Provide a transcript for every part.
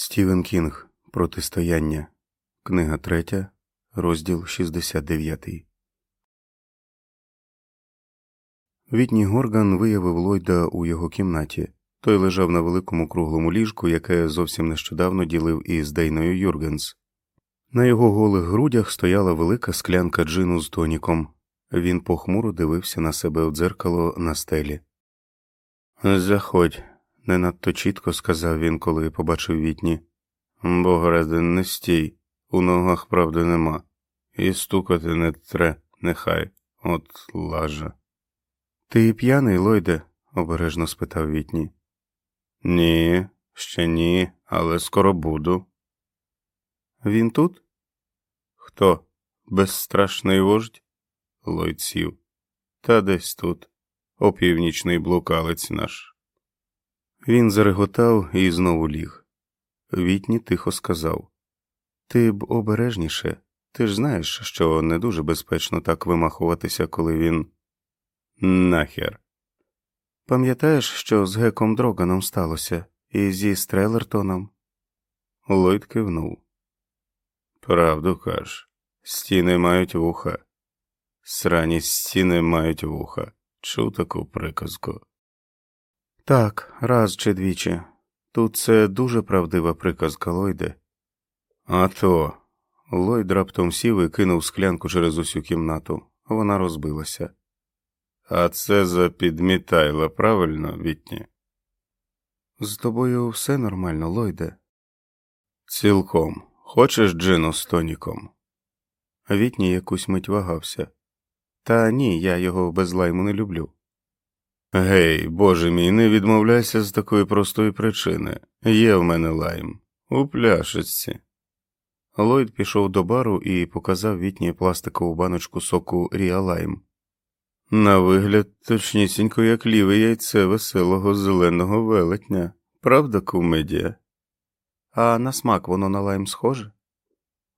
Стівен Кінг Протистояння. Книга 3, розділ 69. Вітній Горган виявив Ллойда у його кімнаті. Той лежав на великому круглому ліжку, яке зовсім нещодавно ділив із Дейною Юргенс. На його голих грудях стояла велика склянка джину з тоніком. Він похмуро дивився на себе в дзеркало на стелі. Заходь, не надто чітко сказав він, коли побачив вітні. Боградин, не стій, у ногах правди нема, і стукати не тре, нехай, от лажа. Ти п'яний, Лойде? обережно спитав вітні. Ні, ще ні, але скоро буду. Він тут? Хто? Безстрашний вождь? Лойд сів. Та десь тут, опівнічний блукалець наш. Він зареготав і знову ліг. Вітні тихо сказав Ти б обережніше, ти ж знаєш, що не дуже безпечно так вимахуватися, коли він. Нахер. Пам'ятаєш, що з Геком Дроганом сталося, і зі Стрелертоном? Лойд кивнув. Правду каж, стіни мають вуха. Срані стіни мають вуха. Чув таку приказку. Так, раз чи двічі. Тут це дуже правдива приказка Лойде. А то. Лойд раптом сів і кинув склянку через усю кімнату. Вона розбилася. А це за підмітайла, правильно, Вітні? З тобою все нормально, Лойде. Цілком. Хочеш джину з тоніком? Вітні якусь мить вагався. Та ні, я його без лайму не люблю. Гей, боже мій, не відмовляйся з такої простої причини. Є в мене лайм. У пляшечці. Ллойд пішов до бару і показав вітні пластикову баночку соку Ріалайм. На вигляд, точнісінько, як ліве яйце веселого зеленого велетня. Правда, кумедія? А на смак воно на лайм схоже?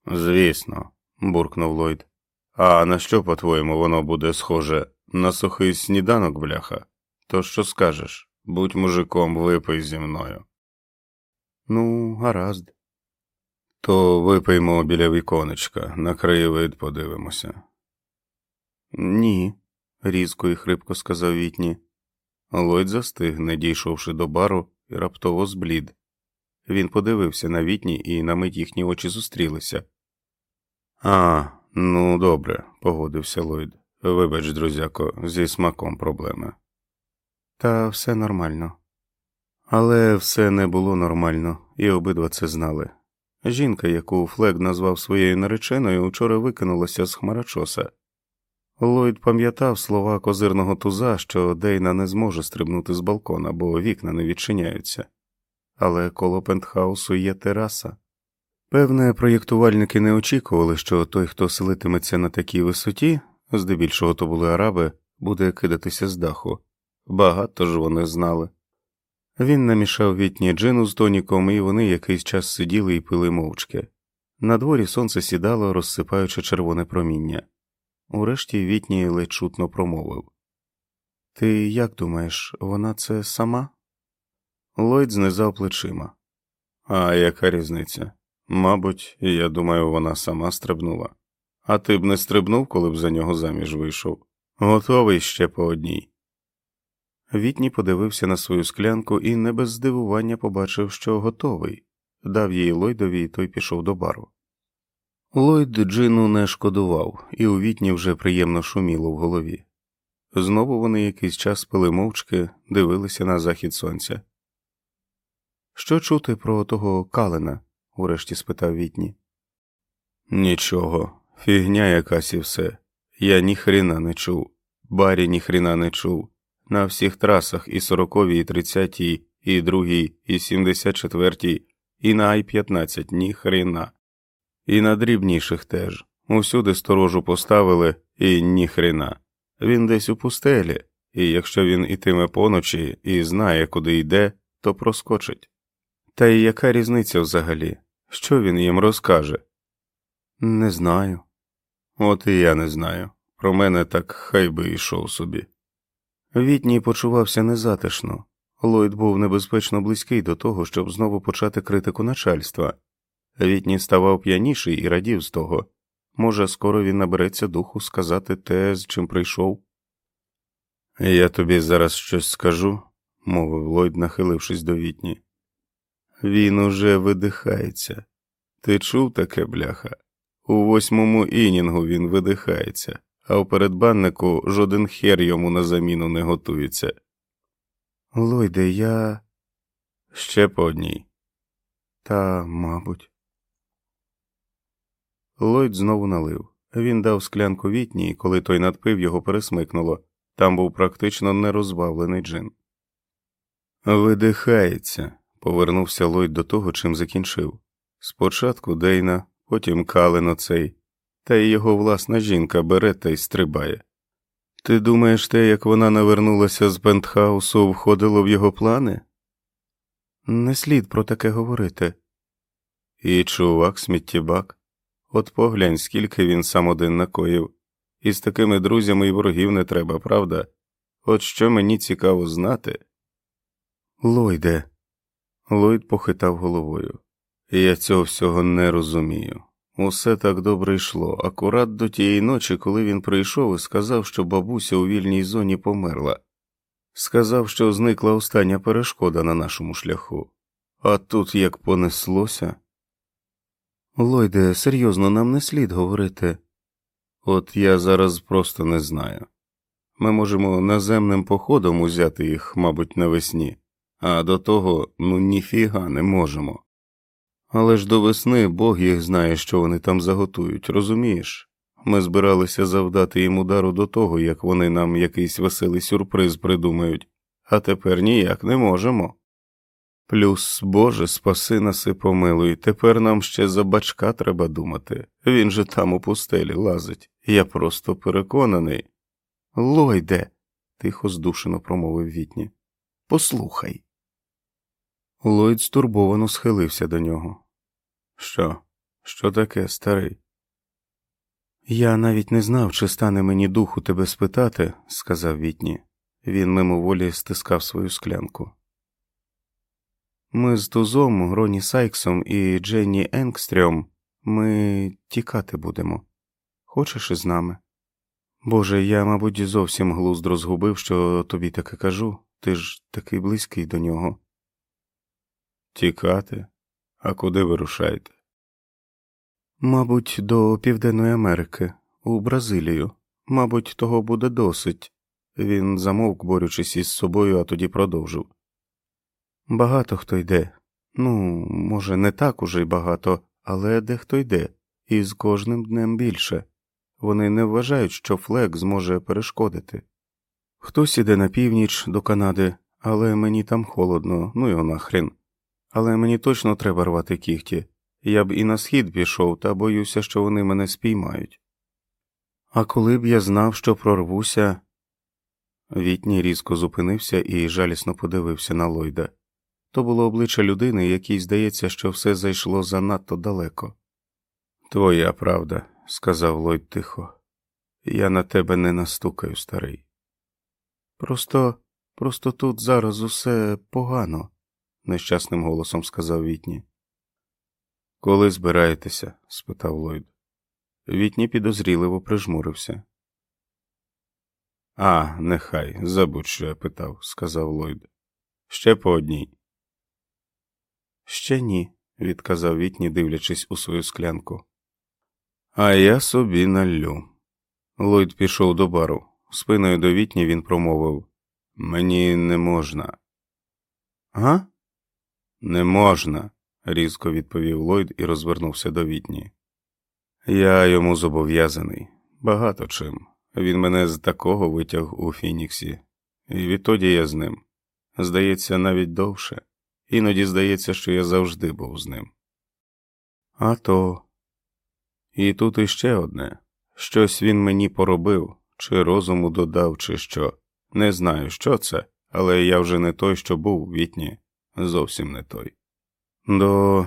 Звісно, буркнув Ллойд. А на що, по-твоєму, воно буде схоже? На сухий сніданок, бляха? То що скажеш? Будь мужиком, випий зі мною. Ну, гаразд. То випиймо біля віконечка, на краєвид подивимося. Ні, різко і хрипко сказав Вітні. Лойд застиг, не дійшовши до бару, і раптово зблід. Він подивився на вітні, і на мить їхні очі зустрілися. А, ну добре, погодився Лойд. Вибач, друзяко, зі смаком проблеми. Та все нормально. Але все не було нормально, і обидва це знали. Жінка, яку Флег назвав своєю нареченою, вчора викинулася з хмарочоса. Ллойд пам'ятав слова козирного туза, що Дейна не зможе стрибнути з балкона, бо вікна не відчиняються. Але коло пентхаусу є тераса. Певне, проєктувальники не очікували, що той, хто селитиметься на такій висоті, здебільшого то були араби, буде кидатися з даху. Багато ж вони знали. Він намішав вітні джину з тоніком, і вони якийсь час сиділи і пили мовчки. На дворі сонце сідало, розсипаючи червоне проміння. Урешті вітні ледь чутно промовив Ти як думаєш, вона це сама? Лойд знизав плечима. А яка різниця? Мабуть, я думаю, вона сама стрибнула. А ти б не стрибнув, коли б за нього заміж вийшов. Готовий ще по одній. Вітні подивився на свою склянку і не без здивування побачив, що готовий, дав їй Лойдові, і той пішов до бару. Лойд Джину не шкодував, і у вітні вже приємно шуміло в голові. Знову вони якийсь час пили мовчки, дивилися на захід сонця. Що чути про того Калена? урешті спитав Вітні. Нічого, фігня якась і все. Я ніхрена не чув, барі ніхрена не чув. На всіх трасах і 40 і 30 і 2 і 74 і на Ай-15 ні хрена. І на дрібніших теж. Усюди сторожу поставили і ні хрена. Він десь у пустелі, і якщо він ітиме поночі і знає, куди йде, то проскочить. Та й яка різниця взагалі? Що він їм розкаже? Не знаю. От і я не знаю. Про мене так хай би йшов собі. Вітній почувався незатишно. Ллойд був небезпечно близький до того, щоб знову почати критику начальства. Вітні ставав п'яніший і радів з того. Може, скоро він набереться духу сказати те, з чим прийшов. Я тобі зараз щось скажу, мовив Ллойд, нахилившись до вітні. Він уже видихається. Ти чув таке, бляха? У восьмому інінгу він видихається, а у передбаннику жоден хер йому на заміну не готується. Лойде, я ще по одній. Та, мабуть. Лойд знову налив. Він дав склянку вітні, і коли той надпив, його пересмикнуло. Там був практично нерозбавлений джин. Видихається, повернувся Лойд до того, чим закінчив. Спочатку Дейна, потім Кален оцей, та й його власна жінка бере та й стрибає. Ти думаєш, те, як вона навернулася з пентхаусу, входило в його плани? Не слід про таке говорити. І чувак, сміттєбак, от поглянь, скільки він сам один накоїв, і з такими друзями і ворогів не треба, правда? От що мені цікаво знати. Лойде. Лойд похитав головою. Я цього всього не розумію. Усе так добре йшло, акурат до тієї ночі, коли він прийшов і сказав, що бабуся у вільній зоні померла. Сказав, що зникла остання перешкода на нашому шляху. А тут як понеслося. Лойде, серйозно, нам не слід говорити. От я зараз просто не знаю. Ми можемо наземним походом узяти їх, мабуть, навесні, а до того ну ніфіга не можемо. Але ж до весни Бог їх знає, що вони там заготують, розумієш? Ми збиралися завдати їм удару до того, як вони нам якийсь веселий сюрприз придумають, а тепер ніяк не можемо. Плюс, Боже, спаси нас і помилуй, тепер нам ще за бачка треба думати. Він же там у пустелі лазить. Я просто переконаний. Лойде, тихо здушено промовив Вітні. Послухай. Лойд стурбовано схилився до нього. Що? Що таке, старий? Я навіть не знав, чи стане мені духу тебе спитати, сказав Вітні. Він мимоволі стискав свою склянку. Ми з Тузом, Роні Сайксом і Дженні Енгстрьом ми тікати будемо. Хочеш із нами? Боже, я, мабуть, зовсім глузд розгубив, що тобі таке кажу, ти ж такий близький до нього. Тікати? А куди вирушаєте? Мабуть, до Південної Америки, у Бразилію. Мабуть, того буде досить. Він замовк, борючись із собою, а тоді продовжив. Багато хто йде. Ну, може, не так уже й багато, але дехто йде, і з кожним днем більше. Вони не вважають, що флек зможе перешкодити. Хтось іде на північ до Канади, але мені там холодно, ну його нахрін але мені точно треба рвати кігті. Я б і на схід пішов, та боюся, що вони мене спіймають. А коли б я знав, що прорвуся. Вітній різко зупинився і жалісно подивився на Лойда. То було обличчя людини, якій здається, що все зайшло занадто далеко. Твоя правда, сказав Лойд тихо, я на тебе не настукаю, старий. Просто, просто тут зараз усе погано нещасним голосом сказав Вітні. Коли збираєтеся? спитав Ллойд. Вітні підозріливо прижмурився. А, нехай, забудь, що я питав, сказав Ллойд. Ще по одній. Ще ні, відказав Вітні, дивлячись у свою склянку. А я собі наллю. Ллойд пішов до бару. Спиною до Вітні він промовив Мені не можна. Га? Не можна, різко відповів Ллойд і розвернувся до Вітні. Я йому зобов'язаний багато чим. Він мене з такого витяг у Фініксі, і відтоді я з ним. Здається, навіть довше, іноді здається, що я завжди був з ним. А то. І тут іще одне щось він мені поробив, чи розуму додав, чи що. Не знаю, що це, але я вже не той, що був вітні зовсім не той. До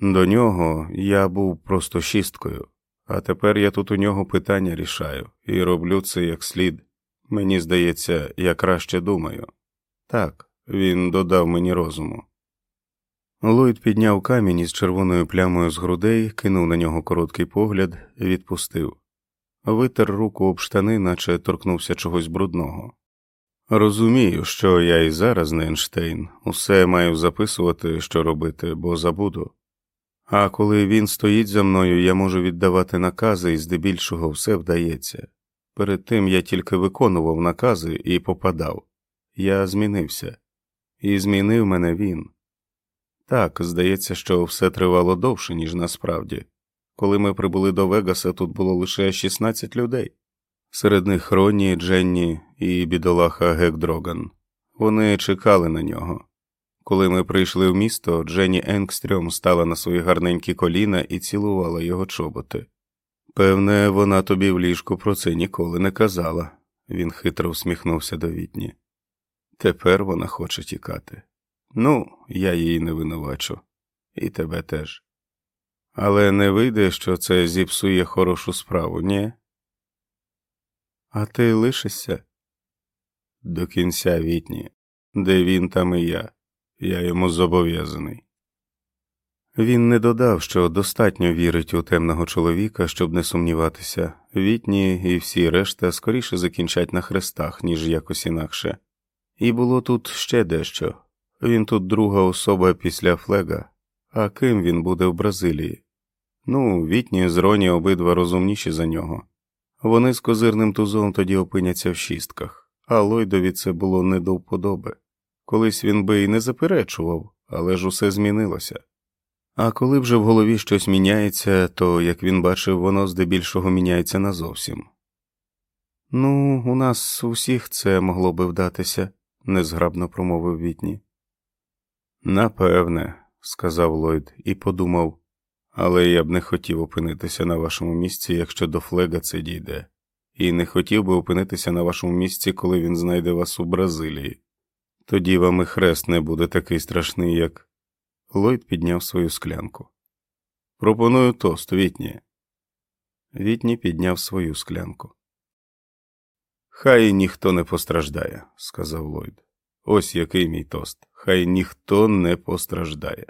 до нього я був просто шісткою, а тепер я тут у нього питання рішаю і роблю це як слід. Мені здається, я краще думаю. Так, він додав мені розуму. Ллойд підняв камінь із червоною плямою з грудей, кинув на нього короткий погляд, відпустив, витер руку об штани, наче торкнувся чогось брудного. Розумію, що я і зараз не Ейнштейн, усе маю записувати, що робити, бо забуду. А коли він стоїть за мною, я можу віддавати накази, і здебільшого все вдається. Перед тим я тільки виконував накази і попадав. Я змінився, і змінив мене він. Так, здається, що все тривало довше, ніж насправді. Коли ми прибули до Вегаса, тут було лише 16 людей. Серед них Ронні, Дженні і бідолаха Гек Дроган. Вони чекали на нього. Коли ми прийшли в місто, Дженні Енгстрьом стала на свої гарненькі коліна і цілувала його чоботи. Певне, вона тобі в ліжку про це ніколи не казала, він хитро всміхнувся до вітні. Тепер вона хоче тікати. Ну, я її не винувачу, і тебе теж. Але не вийде, що це зіпсує хорошу справу, ні? А ти лишишся? До кінця вітні, де він, там і я. Я йому зобов'язаний. Він не додав, що достатньо вірить у темного чоловіка, щоб не сумніватися, вітні і всі решта скоріше закінчать на хрестах, ніж якось інакше. І було тут ще дещо він тут друга особа після флега, а ким він буде в Бразилії? Ну, вітні з Роні обидва розумніші за нього. Вони з козирним тузом тоді опиняться в шістках, а Лойдові це було не до вподоби. Колись він би і не заперечував, але ж усе змінилося. А коли вже в голові щось міняється, то, як він бачив, воно здебільшого міняється назовсім. Ну, у нас усіх це могло би вдатися, незграбно промовив Вітні. Напевне, сказав Ллойд і подумав, але я б не хотів опинитися на вашому місці, якщо до флега це дійде, і не хотів би опинитися на вашому місці, коли він знайде вас у Бразилії. Тоді вам і хрест не буде такий страшний, як. Ллойд підняв свою склянку. Пропоную тост, Вітні. Вітні підняв свою склянку. Хай ніхто не постраждає, сказав Ллойд. Ось який мій тост. Хай ніхто не постраждає.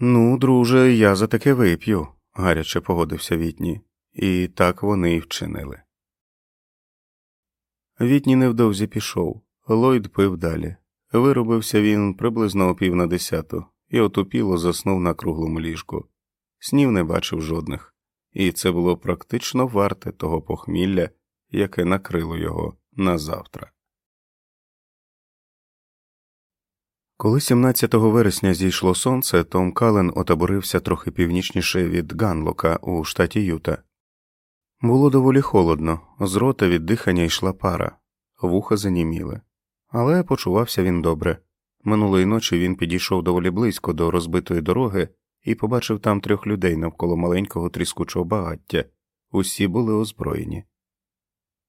Ну, друже, я за таке вип'ю, гаряче погодився Вітні, і так вони й вчинили. Вітні невдовзі пішов. Ллойд пив далі. Виробився він приблизно о пів на десяту і отупіло заснув на круглому ліжку. Снів не бачив жодних, і це було практично варте того похмілля, яке накрило його на Коли 17 вересня зійшло сонце, Том Кален отаборився трохи північніше від Ганлока у штаті Юта. Було доволі холодно, з рота від дихання йшла пара, вуха заніміли, але почувався він добре. Минулої ночі він підійшов доволі близько до розбитої дороги і побачив там трьох людей навколо маленького тріскучого багаття. Усі були озброєні.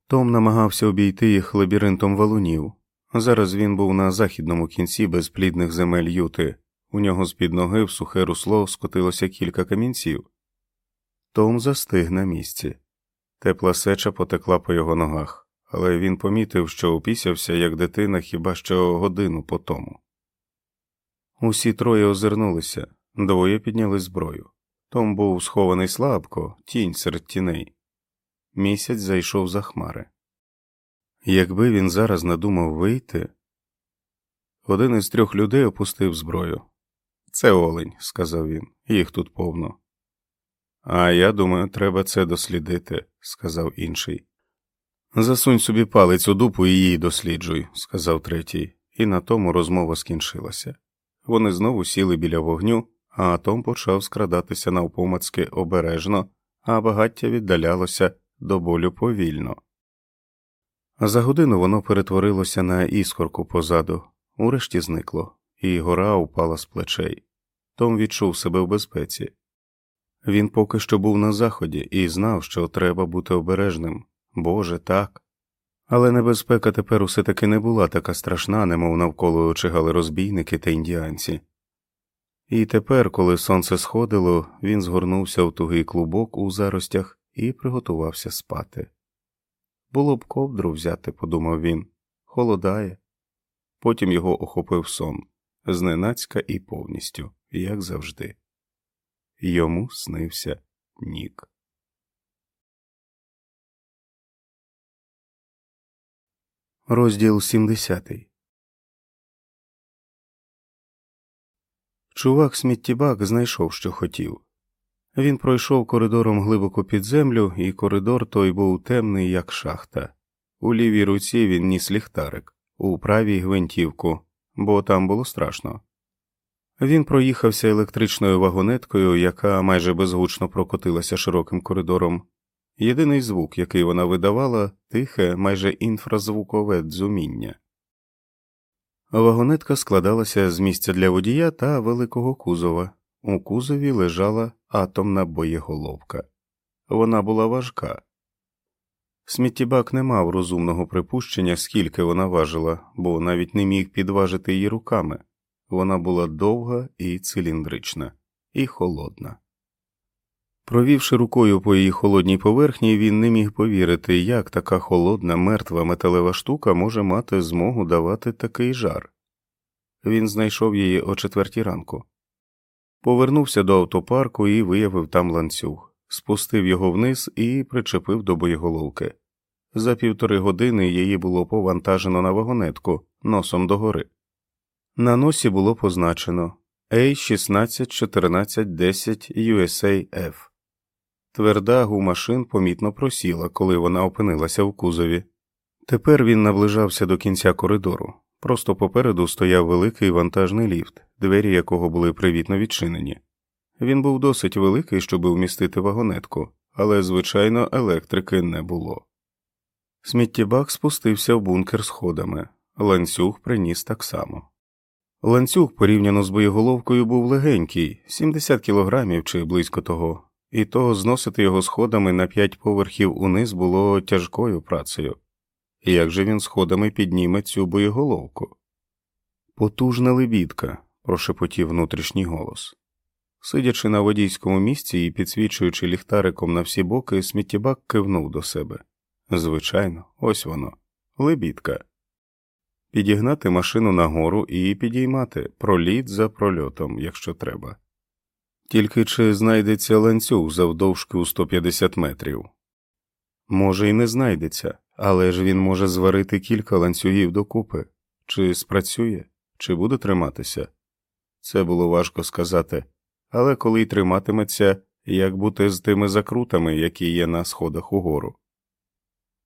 Том намагався обійти їх лабіринтом валунів. Зараз він був на західному кінці безплідних земель Юти, у нього з під ноги в сухе русло скотилося кілька камінців. Том застиг на місці. Тепла сеча потекла по його ногах, але він помітив, що опісявся, як дитина, хіба що годину по тому. Усі троє озирнулися, двоє підняли зброю. Том був схований слабко, тінь серед тіней. Місяць зайшов за хмари. Якби він зараз надумав вийти, один із трьох людей опустив зброю. Це олень, сказав він, їх тут повно. А я думаю, треба це дослідити, сказав інший. Засунь собі палець у дупу і її досліджуй, сказав третій, і на тому розмова скінчилася. Вони знову сіли біля вогню, а Том почав скрадатися навпомацьки обережно, а багаття віддалялося до болю повільно. За годину воно перетворилося на іскорку позаду, урешті зникло, і гора упала з плечей. Том відчув себе в безпеці. Він поки що був на заході і знав, що треба бути обережним. Боже, так. Але небезпека тепер усе таки не була така страшна, немов навколо чигали розбійники та індіанці. І тепер, коли сонце сходило, він згорнувся в тугий клубок у заростях і приготувався спати. Було б ковдру взяти, подумав він, холодає. потім його охопив сон, зненацька і повністю, як завжди. Йому снився нік. Розділ 70 Чувак сміттєбак знайшов, що хотів. Він пройшов коридором глибоко під землю, і коридор той був темний, як шахта. У лівій руці він ніс ліхтарик, у правій гвинтівку, бо там було страшно. Він проїхався електричною вагонеткою, яка майже безгучно прокотилася широким коридором. Єдиний звук, який вона видавала, тихе, майже інфразвукове дзуміння. Вагонетка складалася з місця для водія та великого кузова. У кузові лежала атомна боєголовка. Вона була важка. Сміттєбак не мав розумного припущення, скільки вона важила, бо навіть не міг підважити її руками. Вона була довга і циліндрична, і холодна. Провівши рукою по її холодній поверхні, він не міг повірити, як така холодна, мертва металева штука може мати змогу давати такий жар. Він знайшов її о четвертій ранку, повернувся до автопарку і виявив там ланцюг, спустив його вниз і причепив до боєголовки. За півтори години її було повантажено на вагонетку носом догори. На носі було позначено a 161410 USAF. Тверда гума шин помітно просіла, коли вона опинилася в кузові. Тепер він наближався до кінця коридору. Просто попереду стояв великий вантажний ліфт, двері якого були привітно відчинені. Він був досить великий, щоб вмістити вагонетку, але, звичайно, електрики не було. Сміттєбак спустився в бункер сходами, ланцюг приніс так само. Ланцюг порівняно з боєголовкою був легенький, 70 кілограмів чи близько того, і то зносити його сходами на п'ять поверхів униз було тяжкою працею. Як же він сходами підніме цю боєголовку? Потужна лебідка, прошепотів внутрішній голос. Сидячи на водійському місці і підсвічуючи ліхтариком на всі боки, сміттєбак кивнув до себе. Звичайно, ось воно, лебідка. Підігнати машину нагору і підіймати проліт за прольотом, якщо треба. Тільки чи знайдеться ланцюг завдовжки у 150 метрів? Може, і не знайдеться, але ж він може зварити кілька ланцюгів докупи, чи спрацює, чи буде триматися. Це було важко сказати, але коли й триматиметься, як бути з тими закрутами, які є на сходах угору.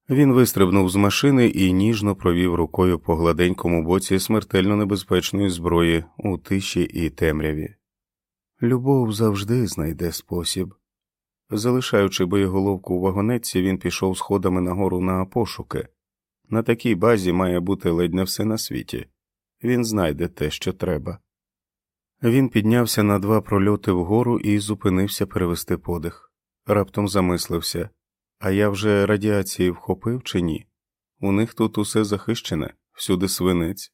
Він вистрибнув з машини і ніжно провів рукою по гладенькому боці смертельно небезпечної зброї у тиші і темряві. Любов завжди знайде спосіб. Залишаючи боєголовку у вагонетці, він пішов сходами нагору на пошуки. На такій базі має бути ледь не все на світі. Він знайде те, що треба. Він піднявся на два прольоти вгору і зупинився перевести подих. Раптом замислився а я вже радіації вхопив чи ні? У них тут усе захищене, всюди свинець.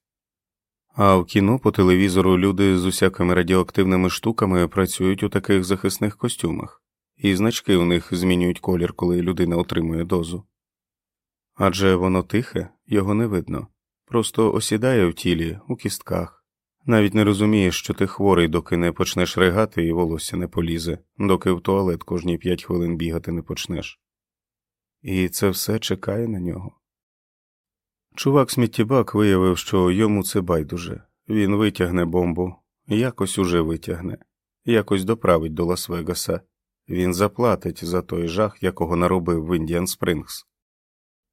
А в кіно по телевізору люди з усякими радіоактивними штуками працюють у таких захисних костюмах, і значки у них змінюють колір, коли людина отримує дозу. Адже воно тихе, його не видно, просто осідає в тілі, у кістках, навіть не розумієш, що ти хворий, доки не почнеш ригати і волосся не полізе, доки в туалет кожні п'ять хвилин бігати не почнеш. І це все чекає на нього. Чувак сміттєбак виявив, що йому це байдуже він витягне бомбу, якось уже витягне, якось доправить до Лас-Вегаса, він заплатить за той жах, якого наробив в Індіан Спрингс.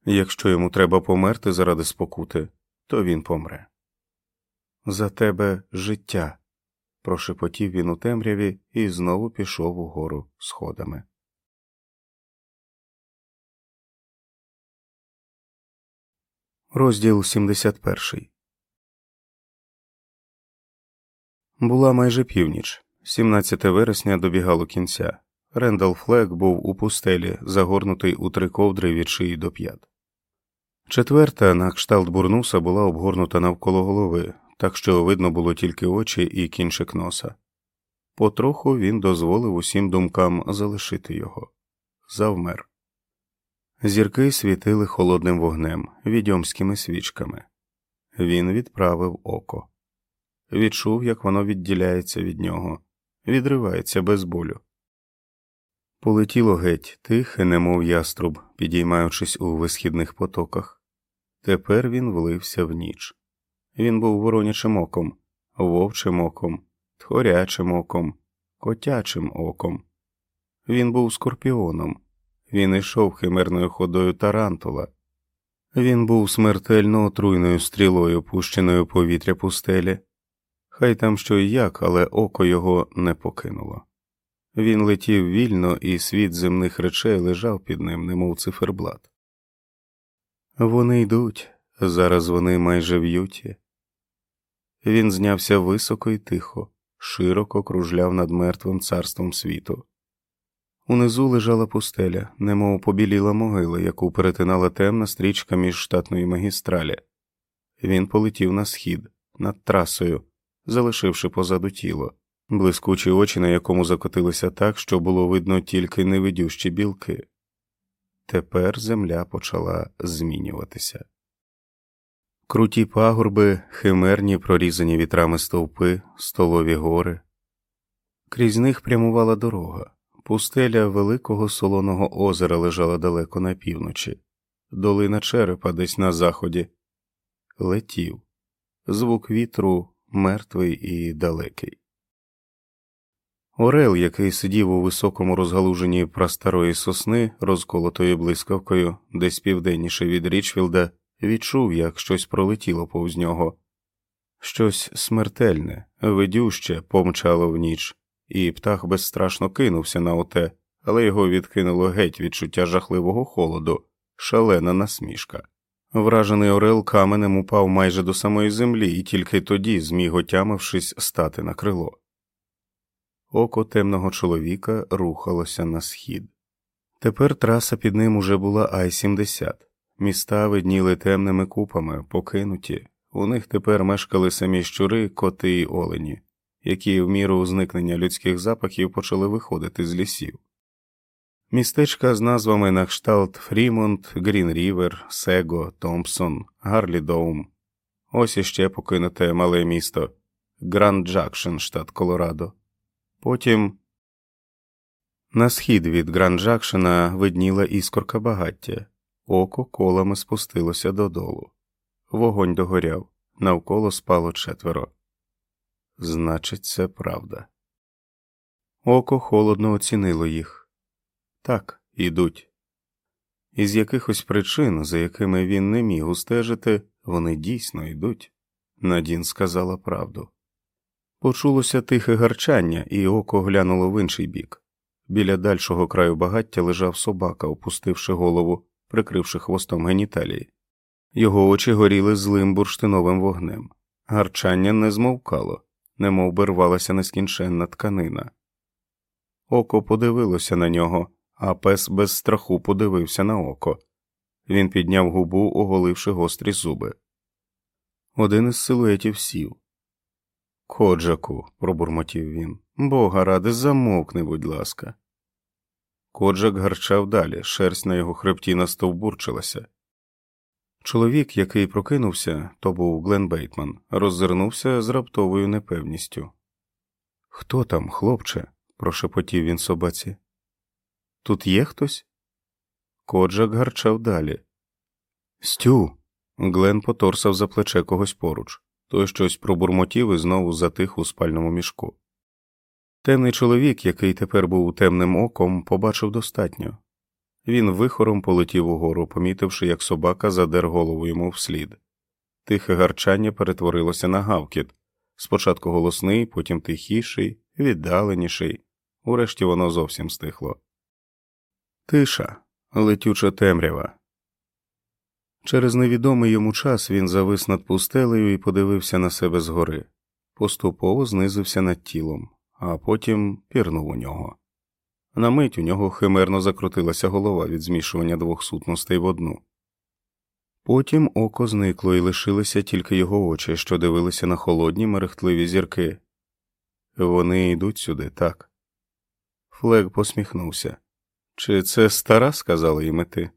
Якщо йому треба померти заради спокути, то він помре. За тебе життя, прошепотів він у темряві і знову пішов угору сходами. Розділ 71 Була майже північ. 17 вересня добігало кінця. Рендал Флек був у пустелі, загорнутий у три ковдри від шиї до п'ят. Четверта, на кшталт бурнуса, була обгорнута навколо голови, так що видно було тільки очі і кінчик носа. Потроху він дозволив усім думкам залишити його. Завмер. Зірки світили холодним вогнем, відьомськими свічками. він відправив око. Відчув, як воно відділяється від нього, відривається без болю. Полетіло геть, тихе, немов яструб, підіймаючись у висхідних потоках. Тепер він влився в ніч. Він був воронячим оком, вовчим оком, тхорячим оком, котячим оком. Він був скорпіоном, він ішов химерною ходою тарантула. Він був смертельно отруйною стрілою, пущеною повітря пустелі. Хай там що і як, але око його не покинуло. Він летів вільно, і світ земних речей лежав під ним, немов циферблат. Вони йдуть, зараз вони майже в юті. Він знявся високо і тихо, широко кружляв над мертвим царством світу. Унизу лежала пустеля, немов побіліла могила, яку перетинала темна стрічка між штатної магістралі. Він полетів на схід, над трасою, залишивши позаду тіло, блискучі очі, на якому закотилися так, що було видно тільки невидющі білки. Тепер земля почала змінюватися. Круті пагорби, химерні, прорізані вітрами стовпи, столові гори. Крізь них прямувала дорога. Пустеля великого солоного озера лежала далеко на півночі, долина черепа десь на заході. Летів. Звук вітру мертвий і далекий. Орел, який сидів у високому розгалуженні прастарої сосни, розколотої блискавкою, десь південніше від Річфілда, відчув, як щось пролетіло повз нього. Щось смертельне, видюще помчало в ніч, і птах безстрашно кинувся на оте, але його відкинуло геть відчуття жахливого холоду, шалена насмішка. Вражений Орел каменем упав майже до самої землі і тільки тоді зміг, отямившись, стати на крило. Око темного чоловіка рухалося на схід. Тепер траса під ним уже була I-70. Міста видніли темними купами, покинуті, у них тепер мешкали самі щури, коти й олені, які в міру зникнення людських запахів почали виходити з лісів. Містечка з назвами на кшталт Фрімонт, Грін Рівер, Сего, Томпсон, Гарлі Доум. Ось іще покинуте мале місто Гранд Джакшен, штат Колорадо. Потім на схід від Гранд Джакшена видніла іскорка багаття. Око колами спустилося додолу. Вогонь догоряв, навколо спало четверо. Значить, це правда. Око холодно оцінило їх. Так, ідуть. Із якихось причин, за якими він не міг устежити, вони дійсно йдуть. Надін сказала правду. Почулося тихе гарчання, і око глянуло в інший бік. Біля дальшого краю багаття лежав собака, опустивши голову прикривши хвостом геніталії. Його очі горіли злим бурштиновим вогнем, гарчання не змовкало, немов би рвалася нескінченна тканина. Око подивилося на нього, а пес без страху подивився на око. Він підняв губу, оголивши гострі зуби. Один із силуетів сів. Коджаку, пробурмотів він, бога ради, замовкни, будь ласка. Коджак гарчав далі, шерсть на його хребті настовбурчилася. Чоловік, який прокинувся, то був Глен Бейтман, роззирнувся з раптовою непевністю. Хто там, хлопче? прошепотів він собаці. Тут є хтось? Коджак гарчав далі. Стю. Глен поторсав за плече когось поруч. Той щось пробурмотів і знову затих у спальному мішку. Темний чоловік, який тепер був темним оком, побачив достатньо. Він вихором полетів угору, помітивши, як собака задер голову йому вслід. Тихе гарчання перетворилося на гавкіт спочатку голосний, потім тихіший, віддаленіший, урешті воно зовсім стихло. Тиша, летюча темрява. Через невідомий йому час він завис над пустелею і подивився на себе згори, поступово знизився над тілом а потім пірнув у нього. На мить у нього химерно закрутилася голова від змішування двох сутностей в одну. Потім око зникло і лишилися тільки його очі, що дивилися на холодні мерехтливі зірки. Вони йдуть сюди, так. Флег посміхнувся. Чи це стара, сказала їм іти?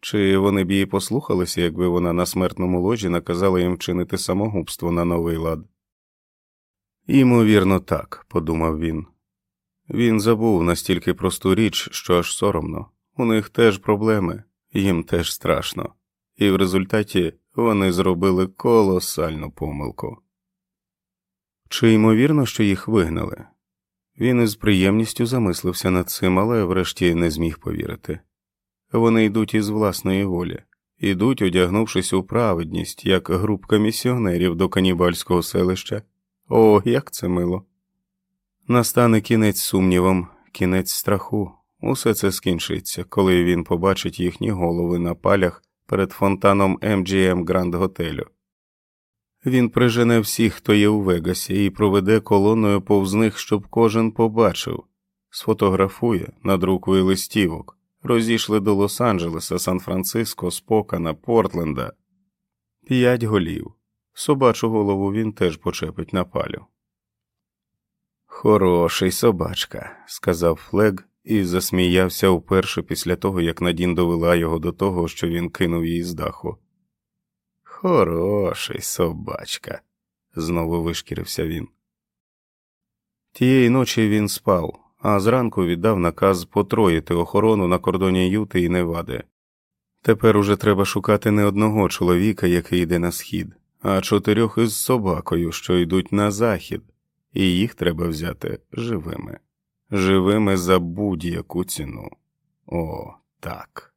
Чи вони б її послухалися, якби вона на смертному ложі наказала їм вчинити самогубство на новий лад? Імовірно, так, подумав він. Він забув настільки просту річ, що аж соромно. У них теж проблеми, їм теж страшно, і в результаті вони зробили колосальну помилку. Чи ймовірно, що їх вигнали? Він із приємністю замислився над цим, але врешті не зміг повірити. Вони йдуть із власної волі, ідуть, одягнувшись у праведність, як групка місіонерів до канібальського селища. О, як це мило! Настане кінець сумнівам, кінець страху. Усе це скінчиться, коли він побачить їхні голови на палях перед фонтаном MGM Grand Готелю. Він прижене всіх, хто є у Вегасі, і проведе колоною повз них, щоб кожен побачив, сфотографує, надрукує листівок, розійшли до Лос-Анджелеса, Сан-Франциско, Спокана, Портленда. П'ять голів. Собачу голову він теж почепить на палю. Хороший собачка, сказав Флег і засміявся вперше після того, як Надін довела його до того, що він кинув її з даху. Хороший собачка, знову вишкірився він. Тієї ночі він спав, а зранку віддав наказ потроїти охорону на кордоні Юти і Невади. Тепер уже треба шукати не одного чоловіка, який йде на схід, а чотирьох із собакою, що йдуть на захід, і їх треба взяти живими, живими за будь-яку ціну. О, так.